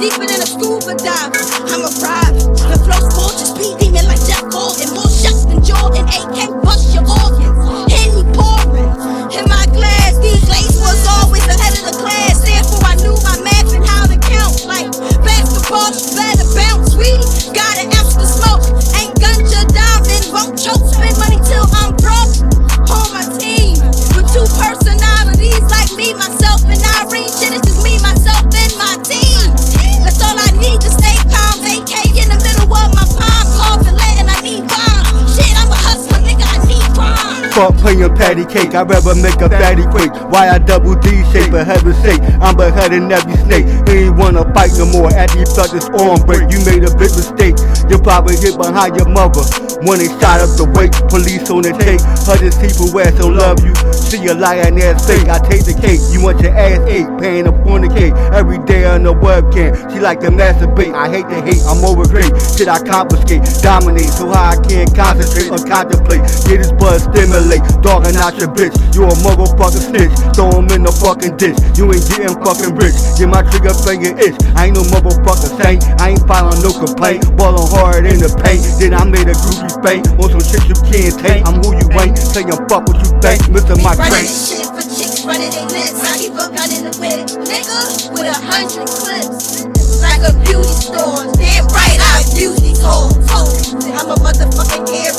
Deeper than a scuba dive. I'm a pride. The flow's gorgeous, P demon like Jeff Ball, and more shots than Jordan, AK Fuck playing patty cake, I'd rather make a fatty quake. Why I double D shape, for heaven's sake, I'm beheading every snake. He ain't wanna fight no more after you felt this arm break. You made a big mistake, you probably hit behind your mother. When they shot up the wake, police on the take. Hundreds people where so love you. See a lying ass fake, I take the cake. You want your ass ate, paying up on the cake. Every day on the webcam, she like to masturbate. I hate to hate, I'm over great. Shit I confiscate, dominate, so high I can't concentrate or contemplate. Get this blood stimulate, dogging out your bitch. You a motherfucking snitch, throw him in the fucking ditch. You ain't getting fucking rich, get my trigger finger itch. I ain't no motherfucking saint, I ain't filing no complaint. Ballin' hard in the paint, then I made a groupie spank. On some shit you can't take, I'm who you ain't. Saying fuck what you think, Mr. My Running this shit for chicks, running they lips. I keep a gun in the whip, nigga, with a hundred clips. Like a beauty store, damn right I hoes. hoes. I'm a motherfucking hero,